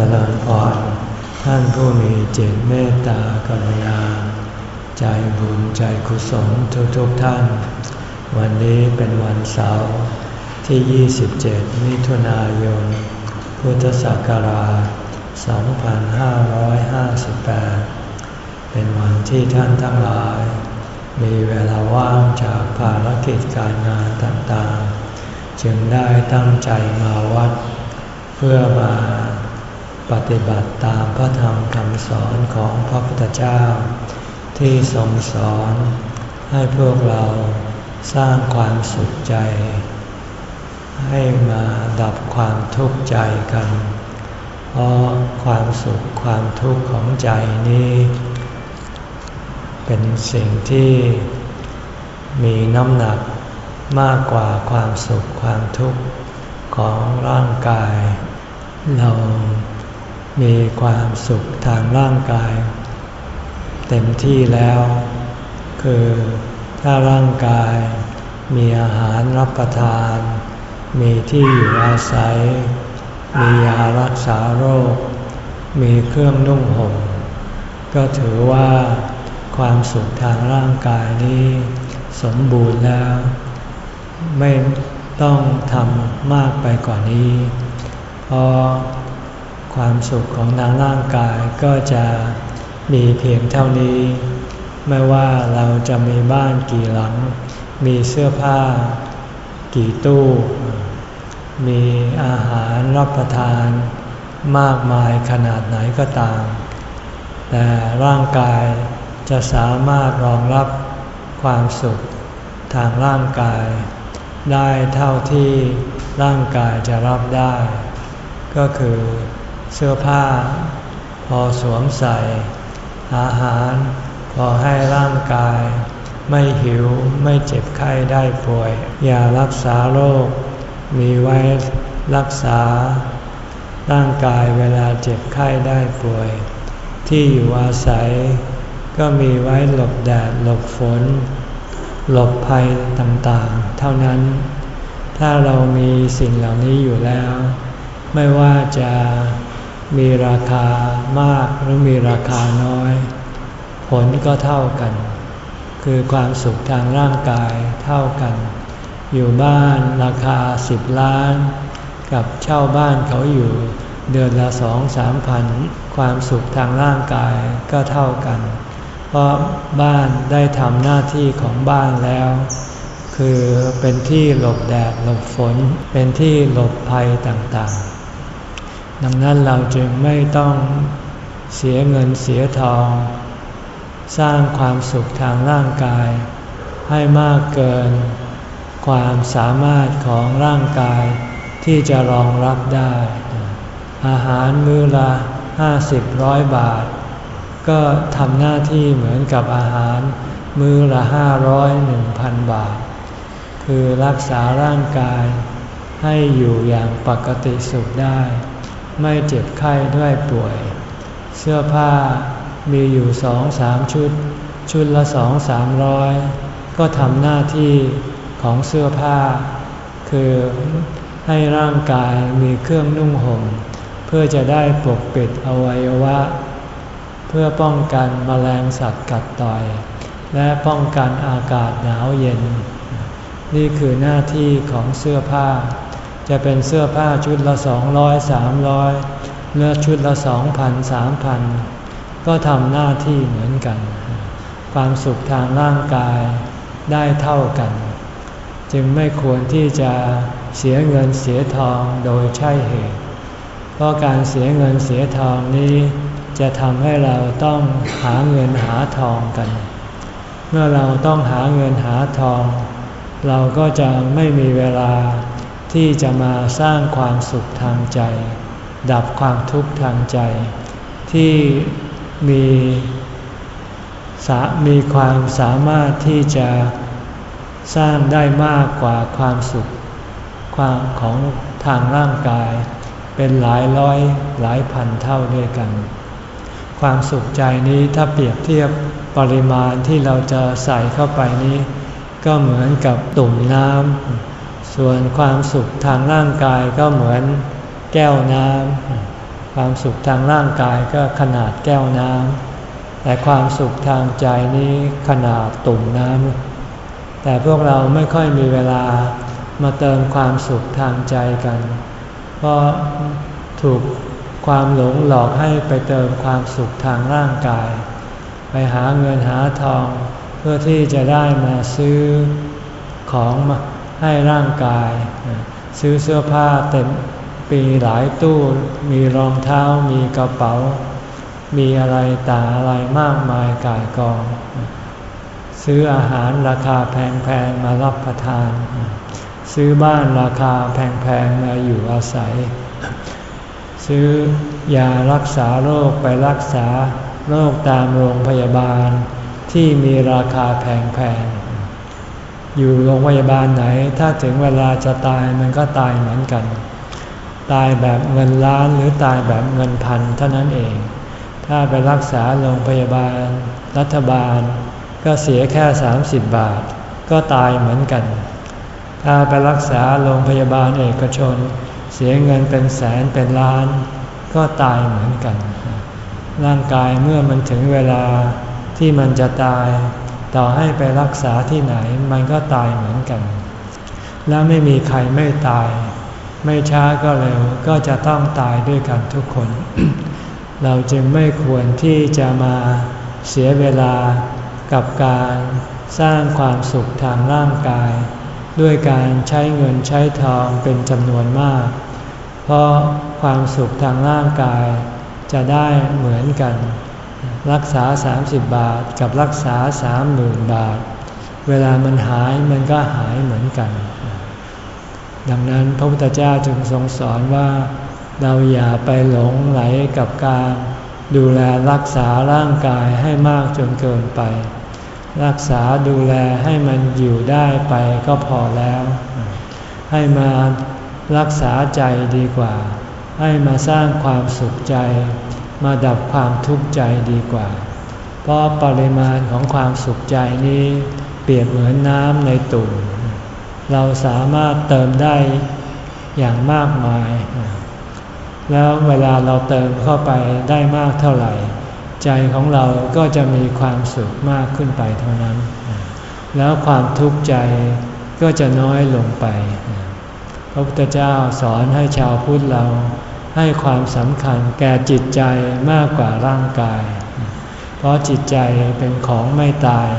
จริญพรท่านผู้มีเจตเมตตากรุณา ใจบุญใจกุศลทุกๆทท่าน วันนี้เป็นวันเสาร์ที่ 27 มิถุนายน พุทธศักราช 2558 เป็นวันที่ท่านทั้งหลาย มีเวลาว่างจากภารกิจการงานต่างๆ จึงได้ตั้งใจมาวัด เพื่อมา ปฏิบัติตามพระธรรมคำสอนของพระพุทธเจ้า ที่ทรงสอนให้พวกเราสร้างความสุขใจ ให้มาดับความทุกข์ใจกัน เพราะความสุขความทุกข์ของใจนี้ เป็นสิ่งที่มีน้ำหนักมากกว่าความสุขความทุกข์ของร่างกาย เรา มีความสุขทางร่างกาย เต็มที่แล้ว คือถ้าร่างกาย มีอาหารรับประทาน มีที่อยู่อาศัย มียารักษาโรค มีเครื่องนุ่งห่ม ก็ถือว่าความสุขทางร่างกายนี้สมบูรณ์แล้ว ไม่ต้องทำมากไปกว่านี้ เพราะ ความสุขของทางร่างกายก็จะมีเพียงเท่านี้ ไม่ว่าเราจะมีบ้านกี่หลัง มีเสื้อผ้า กี่ตู้ มีอาหารรับประทาน มากมายขนาดไหนก็ตาม แต่ร่างกายจะสามารถรองรับความสุขทางร่างกาย ได้เท่าที่ร่างกายจะรับได้ ก็คือ เสื้อผ้า พอสวมใส่ อาหาร พอให้ร่างกาย ไม่หิวไม่เจ็บไข้ได้ป่วยยารักษาโรค มีไว้รักษา ร่างกายเวลาเจ็บไข้ได้ป่วย ที่อยู่อาศัย ก็มีไว้หลบแดดหลบฝน หลบภัยต่างๆ เท่านั้น ถ้าเรามีสิ่งเหล่านี้อยู่แล้ว ไม่ว่าจะ มีราคามากหรือมีราคาน้อย ผลก็เท่ากัน คือความสุขทางร่างกายเท่ากัน อยู่บ้านราคาสิบล้าน กับเช่าบ้านเขาอยู่เดือนละสองสามพันความสุขทางร่างกายก็เท่ากัน เพราะบ้านได้ทำหน้าที่ของบ้านแล้ว คือเป็นที่หลบแดดหลบฝน เป็นที่หลบภัยต่างๆ ดังนั้นเราจึงไม่ต้องเสียเงินเสียทอง สร้างความสุขทางร่างกาย ให้มากเกิน ความสามารถของร่างกายที่จะรองรับได้ อาหารมื้อละห้าสิบร้อยบาท ก็ทำหน้าที่เหมือนกับอาหารมื้อละห้าร้อยหนึ่งพันบาท คือรักษาร่างกายให้อยู่อย่างปกติสุขได้ ไม่เจ็บไข้ด้วยป่วย เสื้อผ้ามีอยู่สองสามชุด ชุดละสองสามร้อยก็ทำหน้าที่ของเสื้อผ้า คือให้ร่างกายมีเครื่องนุ่งห่ม เพื่อจะได้ปกปิดอวัยวะ เพื่อป้องกันมแมลงสัตว์กัดต่อย และป้องกันอากาศหนาวเย็น นี่คือหน้าที่ของเสื้อผ้า จะเป็นเสื้อผ้าชุดละสองร้อยสามร้อยเลือชุดละสองพันสามพันก็ทำหน้าที่เหมือนกัน ความสุขทางร่างกายได้เท่ากัน จึงไม่ควรที่จะเสียเงินเสียทองโดยใช่เหตุ เพราะการเสียเงินเสียทองนี้ จะทำให้เราต้องหาเงินหาทองกัน เมื่อเราต้องหาเงินหาทอง เราก็จะไม่มีเวลา ที่จะมาสร้างความสุขทางใจ ดับความทุกข์ทางใจ ที่มีมีความสามารถที่จะสร้างได้มากกว่าความสุข ความของทางร่างกาย เป็นหลายร้อยหลายพันเท่าด้วยกัน ความสุขใจนี้ถ้าเปรียบเทียบปริมาณที่เราจะใส่เข้าไปนี้ ก็เหมือนกับตุ่มน้ำ ส่วนความสุขทางร่างกายก็เหมือนแก้วน้ำความสุขทางร่างกายก็ขนาดแก้วน้ำแต่ความสุขทางใจนี้ขนาดตุ่มน้ำแต่พวกเราไม่ค่อยมีเวลามาเติมความสุขทางใจกัน เพราะถูกความหลงหลอกให้ไปเติมความสุขทางร่างกาย ไปหาเงินหาทองเพื่อที่จะได้มาซื้อของมา ให้ร่างกาย ซื้อเสื้อผ้าเต็มปีหลายตู้ มีรองเท้ามีกระเป๋า มีอะไรต่างอะไรมากมายกายกอง ซื้ออาหารราคาแพงๆมารับประทาน ซื้อบ้านราคาแพงๆมาอยู่อาศัย ซื้อยารักษาโรคไปรักษาโรคตามโรงพยาบาลที่มีราคาแพงๆ อยู่โรงพยาบาลไหน ถ้าถึงเวลาจะตายมันก็ตายเหมือนกัน ตายแบบเงินล้านหรือตายแบบเงินพันเท่านั้นเอง ถ้าไปรักษาโรงพยาบาล รัฐบาล ก็เสียแค่ 30 บาท ก็ตายเหมือนกัน ถ้าไปรักษาโรงพยาบาลเอกชน เสียเงินเป็นแสนเป็นล้าน ก็ตายเหมือนกัน ร่างกายเมื่อมันถึงเวลาที่มันจะตาย ต่อให้ไปรักษาที่ไหนมันก็ตายเหมือนกัน แล้วไม่มีใครไม่ตาย ไม่ช้าก็เร็วก็จะต้องตายด้วยกันทุกคน เราจึงไม่ควรที่จะมาเสียเวลากับการสร้างความสุขทางร่างกาย ด้วยการใช้เงินใช้ทองเป็นจำนวนมาก เพราะความสุขทางร่างกายจะได้เหมือนกัน รักษา 30 บาทกับรักษา 30,000 บาท เวลามันหายมันก็หายเหมือนกัน ดังนั้นพระพุทธเจ้าจึงทรงสอนว่า เราอย่าไปหลงไหลกับการดูแลรักษาร่างกายให้มากจนเกินไป รักษาดูแลให้มันอยู่ได้ไปก็พอแล้ว ให้มารักษาใจดีกว่า ให้มาสร้างความสุขใจ มาดับความทุกข์ใจดีกว่า เพราะปริมาณของความสุขใจนี้ เปรียบเหมือนน้ำในตุ่ม เราสามารถเติมได้อย่างมากมาย แล้วเวลาเราเติมเข้าไปได้มากเท่าไหร่ ใจของเราก็จะมีความสุขมากขึ้นไปเท่านั้น แล้วความทุกข์ใจก็จะน้อยลงไป พระพุทธเจ้าสอนให้ชาวพุทธเรา ให้ความสำคัญแก่จิตใจมากกว่าร่างกาย เพราะจิตใจเป็นของไม่ตาย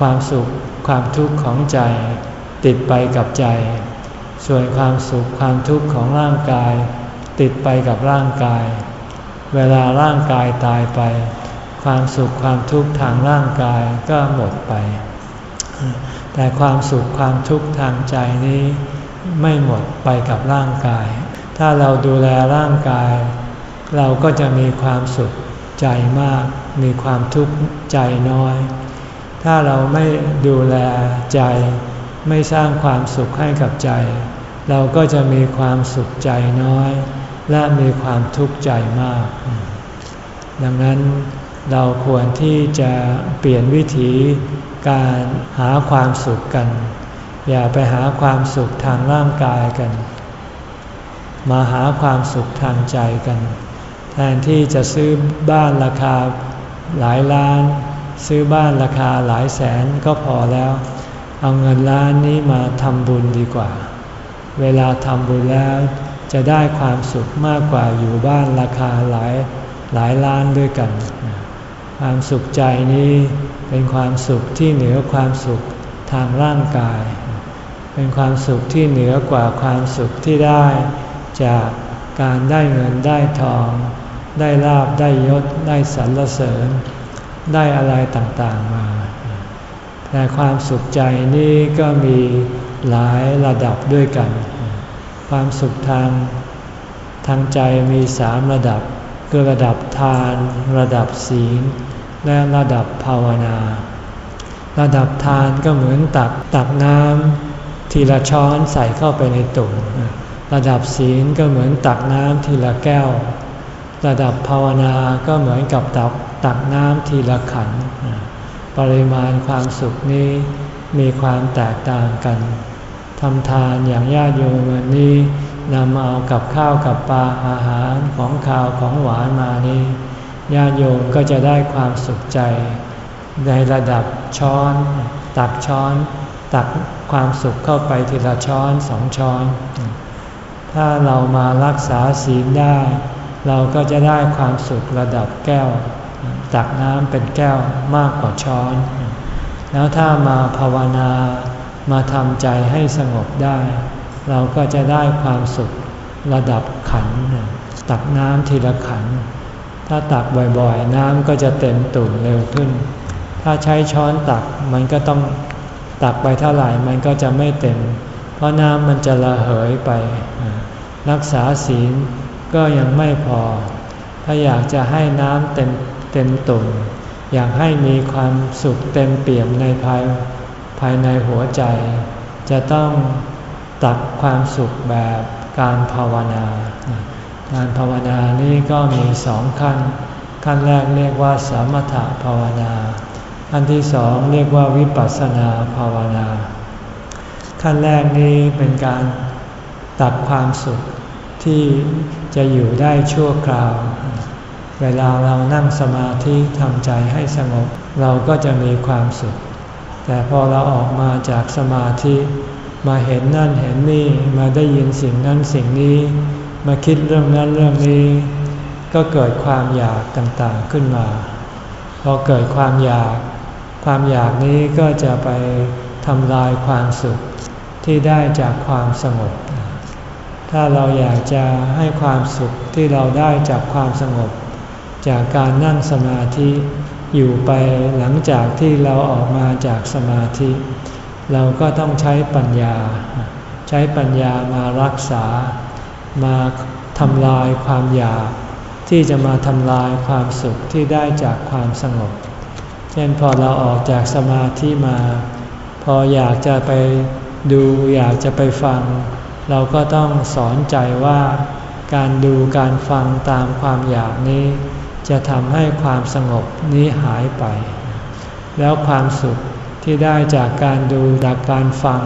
ความสุขความทุกข์ของใจติดไปกับใจ ส่วนความสุขความทุกข์ของร่างกาย ติดไปกับร่างกาย เวลาร่างกายตายไป ความสุขความทุกข์ทางร่างกายก็หมดไป แต่ความสุขความทุกข์ทางใจนี้ไม่หมดไปกับร่างกาย ถ้าเราดูแลร่างกาย เราก็จะมีความสุขใจมาก มีความทุกข์ใจน้อย ถ้าเราไม่ดูแลใจ ไม่สร้างความสุขให้กับใจ เราก็จะมีความสุขใจน้อย และมีความทุกข์ใจมาก ดังนั้นเราควรที่จะเปลี่ยนวิธีการหาความสุขกัน อย่าไปหาความสุขทางร่างกายกัน มาหาความสุขทางใจกัน แทนที่จะซื้อบ้านราคาหลายล้าน ซื้อบ้านราคาหลายแสนก็พอแล้ว เอาเงินล้านนี้มาทำบุญดีกว่า เวลาทำบุญแล้วจะได้ความสุขมากกว่าอยู่บ้านราคาหลายหลายล้านด้วยกัน ความสุขใจนี้เป็นความสุขที่เหนือความสุขทางร่างกาย เป็นความสุขที่เหนือกว่าความสุขที่ได้ จากการได้เงินได้ทอง ได้ลาบได้ยศได้สรรเสริญ ได้อะไรต่างๆมา แต่ความสุขใจนี่ก็มีหลายระดับด้วยกัน ความสุขทางทางใจมีสามระดับ คือระดับทาน ระดับศีล และระดับภาวนา ระดับทานก็เหมือนตักตักน้ำทีละช้อนใส่เข้าไปในตุ่ม ระดับศีลก็เหมือนตักน้ำทีละแก้ว ระดับภาวนาก็เหมือนกับตักตักน้ำทีละขัน ปริมาณความสุขนี้มีความแตกต่างกันทำทานอย่างญาติโยมวันนี้นำเอากับข้าวกับปลาอาหารของข้าวของหวานมานี้ญาติโยมก็จะได้ความสุขใจ ในระดับช้อน ตักช้อน ตักความสุขเข้าไปทีละช้อนสองช้อน ถ้าเรามารักษาศีลได้ เราก็จะได้ความสุขระดับแก้ว ตักน้ำเป็นแก้วมากกว่าช้อน แล้วถ้ามาภาวนามาทำใจให้สงบได้ เราก็จะได้ความสุขระดับขัน ตักน้ำทีละขัน ถ้าตักบ่อยๆ น้ำก็จะเต็มตุ่มเร็วขึ้น ถ้าใช้ช้อนตักมันก็ต้องตักไปเท่าไหร่มันก็จะไม่เต็ม เพราะน้ำมันจะระเหยไป รักษาศีลก็ยังไม่พอ ถ้าอยากจะให้น้ำเต็มเต็มตุ่มอยากให้มีความสุขเต็มเปี่ยมในภายภายในหัวใจ จะต้องตักความสุขแบบการภาวนา การภาวนานี้ก็มีสองขั้น ขั้นแรกเรียกว่าสมถภาวนา ขั้นที่สองเรียกว่าวิปัสสนาภาวนา ขั้นแรกนี้เป็นการ ตักความสุขที่จะอยู่ได้ชั่วคราว เวลาเรานั่งสมาธิทำใจให้สงบ เราก็จะมีความสุข แต่พอเราออกมาจากสมาธิมาเห็นนั่นเห็นนี่มาได้ยินสิ่งนั้นสิ่งนี้ มาคิดเรื่องนั้นเรื่องนี้ ก็เกิดความอยากต่างๆขึ้นมา พอเกิดความอยาก ความอยากนี้ก็จะไปทำลายความสุขที่ได้จากความสงบ ถ้าเราอยากจะให้ความสุขที่เราได้จากความสงบ จากการนั่งสมาธิอยู่ไปหลังจากที่เราออกมาจากสมาธิ เราก็ต้องใช้ปัญญา ใช้ปัญญามารักษา มาทำลายความอยาก ที่จะมาทำลายความสุขที่ได้จากความสงบ เช่นพอเราออกจากสมาธิมา พออยากจะไปดูอยากจะไปฟัง เราก็ต้องสอนใจว่าการดูการฟังตามความอยากนี้ จะทำให้ความสงบนี้หายไป แล้วความสุขที่ได้จากการดูจากการฟัง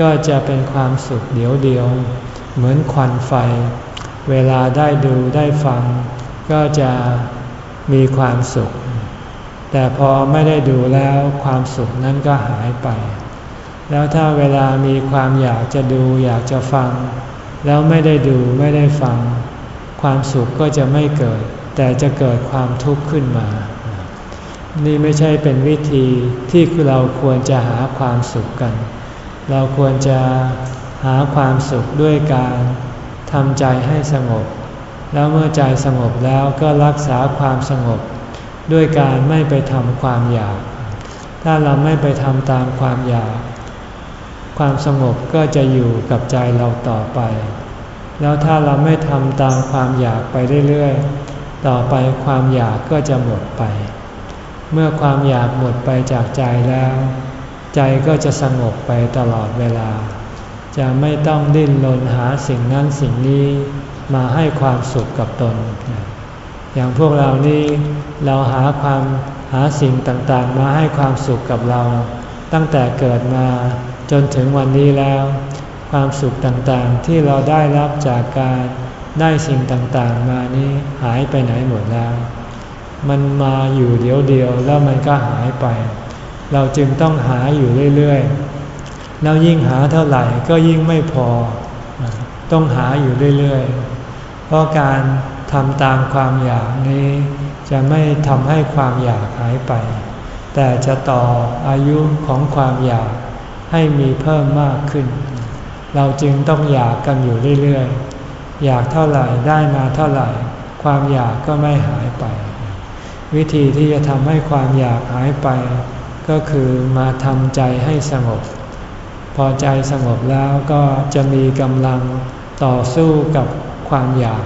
ก็จะเป็นความสุขเดียวเดียว เหมือนควันไฟ เวลาได้ดูได้ฟัง ก็จะมีความสุข แต่พอไม่ได้ดูแล้วความสุขนั้นก็หายไป แล้วถ้าเวลามีความอยากจะดูอยากจะฟัง แล้วไม่ได้ดูไม่ได้ฟัง ความสุขก็จะไม่เกิด แต่จะเกิดความทุกข์ขึ้นมา นี่ไม่ใช่เป็นวิธีที่เราควรจะหาความสุขกัน เราควรจะหาความสุขด้วยการทำใจให้สงบ แล้วเมื่อใจสงบแล้วก็รักษาความสงบ ด้วยการไม่ไปทำความอยาก ถ้าเราไม่ไปทำตามความอยาก ความสงบก็จะอยู่กับใจเราต่อไป แล้วถ้าเราไม่ทำตามความอยากไปเรื่อยๆ ต่อไปความอยากก็จะหมดไป เมื่อความอยากหมดไปจากใจแล้ว ใจก็จะสงบไปตลอดเวลา จะไม่ต้องดิ้นรนหาสิ่งนั้นสิ่งนี้มาให้ความสุขกับตน อย่างพวกเรานี่เราหาความหาสิ่งต่างๆ มาให้ความสุขกับเรา ตั้งแต่เกิดมา จนถึงวันนี้แล้ว ความสุขต่างๆที่เราได้รับจากการได้สิ่งต่างๆ มานี้หายไปไหนหมดแล้ว มันมาอยู่เดียวเดียวแล้วมันก็หายไป เราจึงต้องหาอยู่เรื่อยๆแล้วยิ่งหาเท่าไหร่ก็ยิ่งไม่พอ ต้องหาอยู่เรื่อยๆ เพราะการทำตามความอยากนี้จะไม่ทำให้ความอยากหายไป แต่จะต่ออายุของความอยาก ให้มีเพิ่มมากขึ้น เราจึงต้องอยากกันอยู่เรื่อยๆ อยากเท่าไหร่ได้มาเท่าไหร่ ความอยากก็ไม่หายไป วิธีที่จะทำให้ความอยากหายไป ก็คือมาทำใจให้สงบ พอใจสงบแล้วก็จะมีกำลังต่อสู้กับความอยาก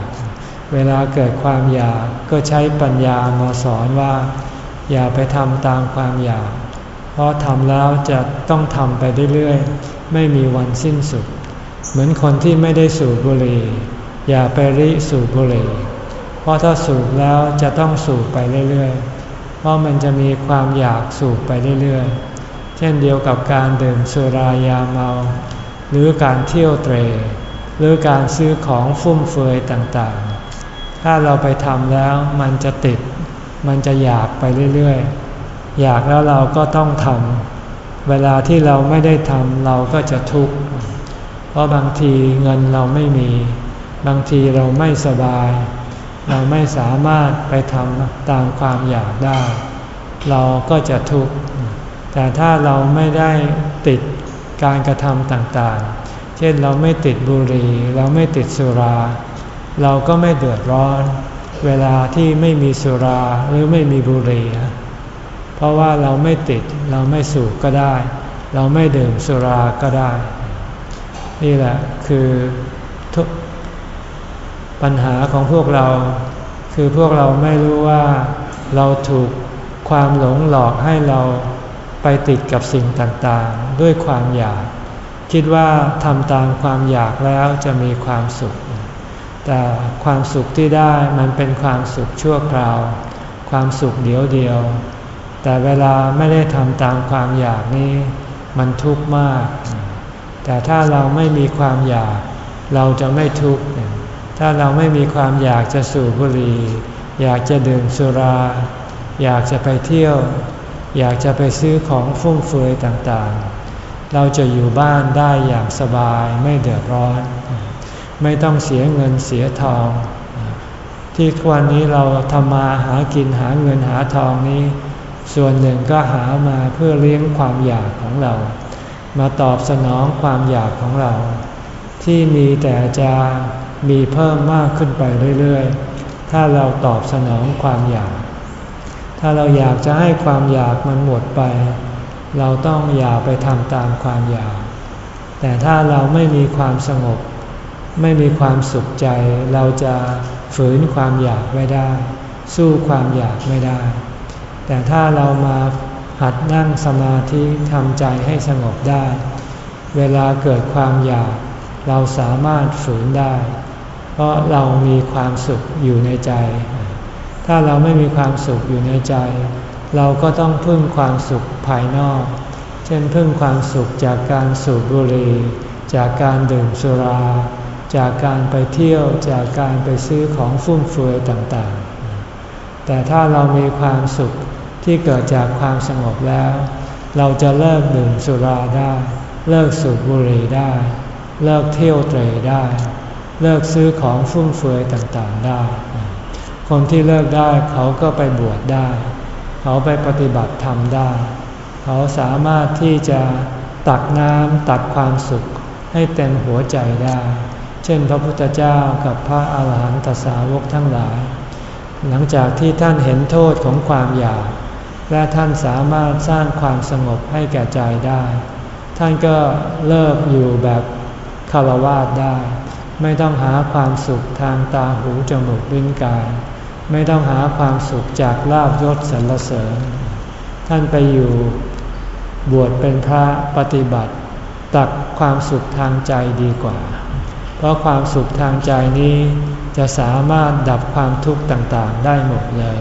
เวลาเกิดความอยากก็ใช้ปัญญามาสอนว่า อย่าไปทำตามความอยาก ราะทำแล้วจะต้องทำไปเรื่อยๆ ไม่มีวันสิ้นสุด เหมือนคนที่ไม่ได้สูบบุหรี่อย่าไปริสูบบุหรี่ เพราะถ้าสูบแล้วจะต้องสูบไปเรื่อยๆ เพราะมันจะมีความอยากสูบไปเรื่อยๆ เช่นเดียวกับการดื่มสุรายาเมา หรือการเที่ยวเตร หรือการซื้อของฟุ่มเฟือยต่างๆ ถ้าเราไปทำแล้วมันจะติด มันจะอยากไปเรื่อยๆ อยากแล้วเราก็ต้องทำเวลาที่เราไม่ได้ทำเราก็จะทุกข์เพราะบางทีเงินเราไม่มี บางทีเราไม่สบาย เราไม่สามารถไปทำตามความอยากได้ เราก็จะทุกข์แต่ถ้าเราไม่ได้ติดการกระทำต่างๆ เช่นเราไม่ติดบุหรี่ เราไม่ติดสุรา เราก็ไม่เดือดร้อน เวลาที่ไม่มีสุราหรือไม่มีบุหรี่ เพราะว่าเราไม่ติดเราไม่สูบก็ได้ เราไม่ดื่มสุราก็ได้ นี่แหละคือทุกปัญหาของพวกเรา คือพวกเราไม่รู้ว่าเราถูกความหลงหลอกให้เราไปติดกับสิ่งต่างๆ ด้วยความอยาก คิดว่าทำตามความอยากแล้วจะมีความสุข แต่ความสุขที่ได้มันเป็นความสุขชั่วคราว ความสุขเดียวเดียว แต่เวลาไม่ได้ทำตามความอยากนี้มันทุกข์มาก แต่ถ้าเราไม่มีความอยาก เราจะไม่ทุกข์ ถ้าเราไม่มีความอยากจะสูบบุหรี่อยากจะดื่มสุรา อยากจะไปเที่ยว อยากจะไปซื้อของฟุ่มเฟือยต่างๆ เราจะอยู่บ้านได้อย่างสบายไม่เดือดร้อน ไม่ต้องเสียเงินเสียทอง ที่วันนี้เราทำมาหากินหาเงินหาทองนี้ ส่วนหนึ่งก็หามาเพื่อเลี้ยงความอยากของเรา มาตอบสนองความอยากของเรา ที่มีแต่จะมีเพิ่มมากขึ้นไปเรื่อยๆ ถ้าเราตอบสนองความอยาก ถ้าเราอยากจะให้ความอยากมันหมดไป เราต้องอย่าไปทำตามความอยาก แต่ถ้าเราไม่มีความสงบ ไม่มีความสุขใจ เราจะฝืนความอยากไม่ได้ สู้ความอยากไม่ได้ แต่ถ้าเรามาหัดนั่งสมาธิทำใจให้สงบได้ เวลาเกิดความอยาก เราสามารถฝืนได้ เพราะเรามีความสุขอยู่ในใจ ถ้าเราไม่มีความสุขอยู่ในใจ เราก็ต้องพึ่งความสุขภายนอก เช่นพึ่งความสุขจากการสูบบุหรี่จากการดื่มสุรา จากการไปเที่ยวจากการไปซื้อของฟุ่มเฟือยต่างๆ แต่ถ้าเรามีความสุข ที่เกิดจากความสงบแล้ว เราจะเลิกดื่มสุราได้ เลิกสูบบุหรี่ได้ เลิกเที่ยวเตรได้ เลิกซื้อของฟุ่มเฟือยต่างๆได้ คนที่เลิกได้เขาก็ไปบวชได้ เขาไปปฏิบัติธรรมได้ เขาสามารถที่จะตักน้ำตักความสุขให้เต็มหัวใจได้ เช่นพระพุทธเจ้ากับพระอาหารหันตสาวกทั้งหลาย หลังจากที่ท่านเห็นโทษของความอยาก และท่านสามารถสร้างความสงบให้แก่ใจได้ ท่านก็เลิกอยู่แบบคารวะได้ ไม่ต้องหาความสุขทางตาหูจมูกลิ้นกาย ไม่ต้องหาความสุขจากลาบยศสรรเสริญ ท่านไปอยู่บวชเป็นพระปฏิบัติ ตักความสุขทางใจดีกว่า เพราะความสุขทางใจนี้จะสามารถดับความทุกข์ต่างๆ ได้หมดเลย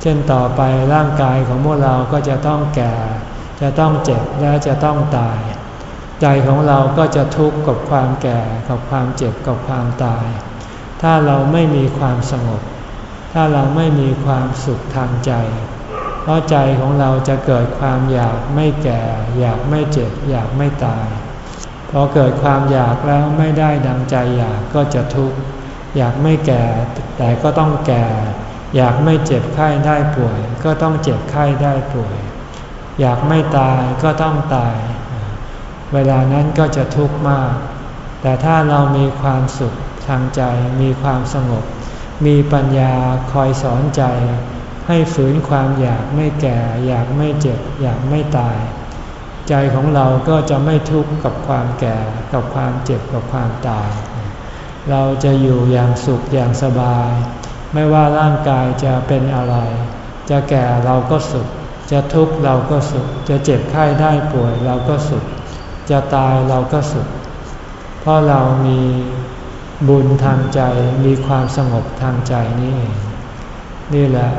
เช่นต่อไปร่างกายของพวกเราก็จะต้องแก่ จะต้องเจ็บและจะต้องตาย ใจของเราก็จะทุกข์กับความแก่ กับความเจ็บ กับความตาย ถ้าเราไม่มีความสงบ ถ้าเราไม่มีความสุขทางใจ เพราะใจของเราจะเกิดความอยากไม่แก่ อยากไม่เจ็บ อยากไม่ตาย พอเกิดความอยากแล้วไม่ได้ดังใจอยากก็จะทุกข์ อยากไม่แก่ แต่ก็ต้องแก่ อยากไม่เจ็บไข้ได้ป่วย ก็ต้องเจ็บไข้ได้ป่วย อยากไม่ตายก็ต้องตาย เวลานั้นก็จะทุกข์มาก แต่ถ้าเรามีความสุขทางใจมีความสงบ มีปัญญาคอยสอนใจ ให้ฝืนความอยากไม่แก่ อยากไม่เจ็บ อยากไม่ตาย ใจของเราก็จะไม่ทุกข์กับความแก่ กับความเจ็บกับความตาย เราจะอยู่อย่างสุขอย่างสบาย ไม่ว่าร่างกายจะเป็นอะไร จะแก่เราก็สุข จะทุกข์เราก็สุข จะเจ็บไข้ได้ป่วยเราก็สุข จะตายเราก็สุข เพราะเรามีบุญทางใจมีความสงบทางใจนี่เองนี่แหละ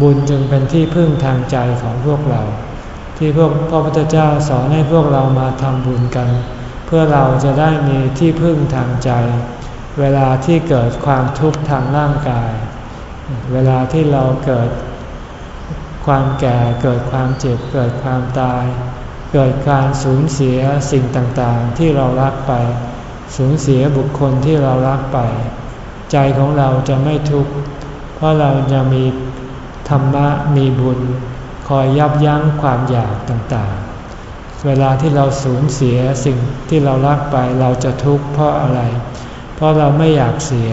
บุญจึงเป็นที่พึ่งทางใจของพวกเรา ที่พวกพระพุทธเจ้าสอนให้พวกเรามาทำบุญกัน เพื่อเราจะได้มีที่พึ่งทางใจ เวลาที่เกิดความทุกข์ทางร่างกาย เวลาที่เราเกิดความแก่เกิดความเจ็บเกิดความตาย เกิดการสูญเสียสิ่งต่างๆ ที่เรารักไป สูญเสียบุคคลที่เรารักไป ใจของเราจะไม่ทุกข์เพราะเราจะมีธรรมะมีบุญ คอยยับยั้งความอยากต่างๆ เวลาที่เราสูญเสียสิ่งที่เรารักไปเราจะทุกข์เพราะอะไรเพราะเราไม่อยากเสีย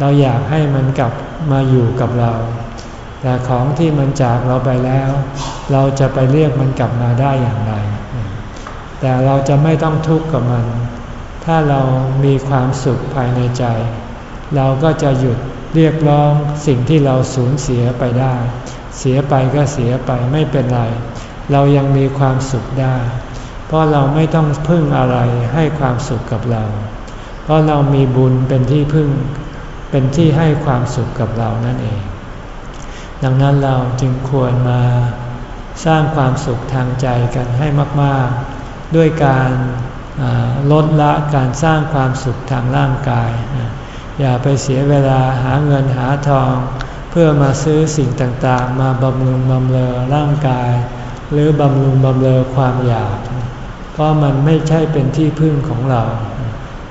เราอยากให้มันกลับมาอยู่กับเรา แต่ของที่มันจากเราไปแล้ว เราจะไปเรียกมันกลับมาได้อย่างไร แต่เราจะไม่ต้องทุกข์กับมัน ถ้าเรามีความสุขภายในใจ เราก็จะหยุดเรียกร้องสิ่งที่เราสูญเสียไปได้ เสียไปก็เสียไปไม่เป็นไร เรายังมีความสุขได้ เพราะเราไม่ต้องพึ่งอะไรให้ความสุขกับเรา เพราะเรามีบุญเป็นที่พึ่ง เป็นที่ให้ความสุขกับเรานั่นเอง ดังนั้นเราจึงควรมาสร้างความสุขทางใจกันให้มากๆ ด้วยการลดละการสร้างความสุขทางร่างกาย อย่าไปเสียเวลาหาเงินหาทอง เพื่อมาซื้อสิ่งต่างๆ มาบำรุงบำเรอร่างกาย หรือบำรุงบำเรอความอยาก เพราะมันไม่ใช่เป็นที่พึ่งของเรา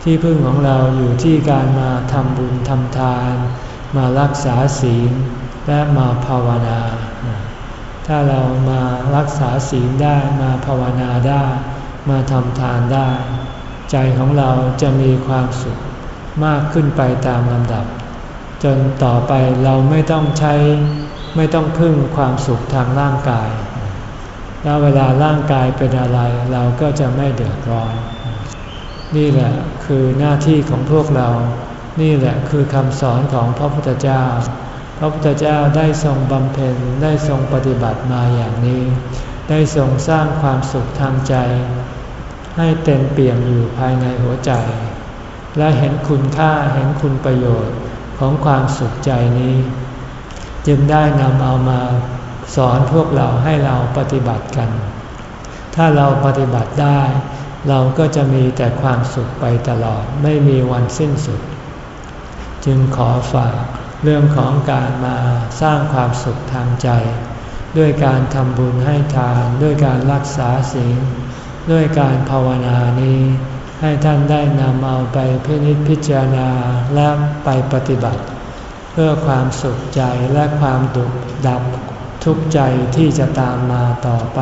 ที่พึ่งของเราอยู่ที่การมาทำบุญทำทาน มารักษาศีลและมาภาวนา ถ้าเรามารักษาศีลได้มาภาวนาได้ มาทำทานได้ ใจของเราจะมีความสุขมากขึ้นไปตามลำดับ จนต่อไปเราไม่ต้องใช้ไม่ต้องพึ่งความสุขทางร่างกาย แล้วเวลาร่างกายเป็นอะไรเราก็จะไม่เดือดร้อน นี่แหละคือหน้าที่ของพวกเรา นี่แหละคือคำสอนของพระพุทธเจ้า พระพุทธเจ้าได้ทรงบำเพ็ญได้ทรงปฏิบัติมาอย่างนี้ ได้ทรงสร้างความสุขทางใจ ให้เต็มเปี่ยมอยู่ภายในหัวใจ และเห็นคุณค่าเห็นคุณประโยชน์ของความสุขใจนี้ จึงได้นำเอามาสอนพวกเราให้เราปฏิบัติกัน ถ้าเราปฏิบัติได้ เราก็จะมีแต่ความสุขไปตลอดไม่มีวันสิ้นสุด จึงขอฝากเรื่องของการมาสร้างความสุขทางใจ ด้วยการทำบุญให้ทานด้วยการรักษาศีลด้วยการภาวนานี้ ให้ท่านได้นำเอาไปพินิจพิจารณาและไปปฏิบัติ เพื่อความสุขใจและความดุดับทุกใจที่จะตามมาต่อไป